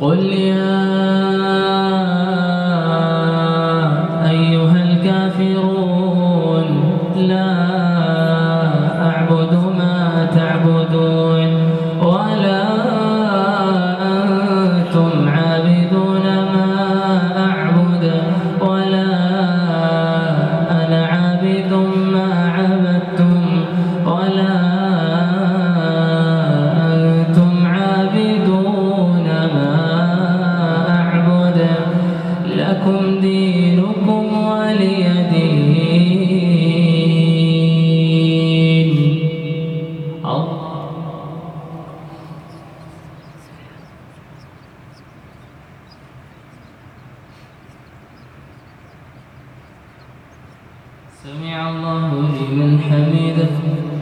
قل يا أيها الكافرون لا أعبد ما تعبدون ولا أنتم عابدون ما أعبد ولا لكم دينكم ولي دين. سمع الله لمن حمده.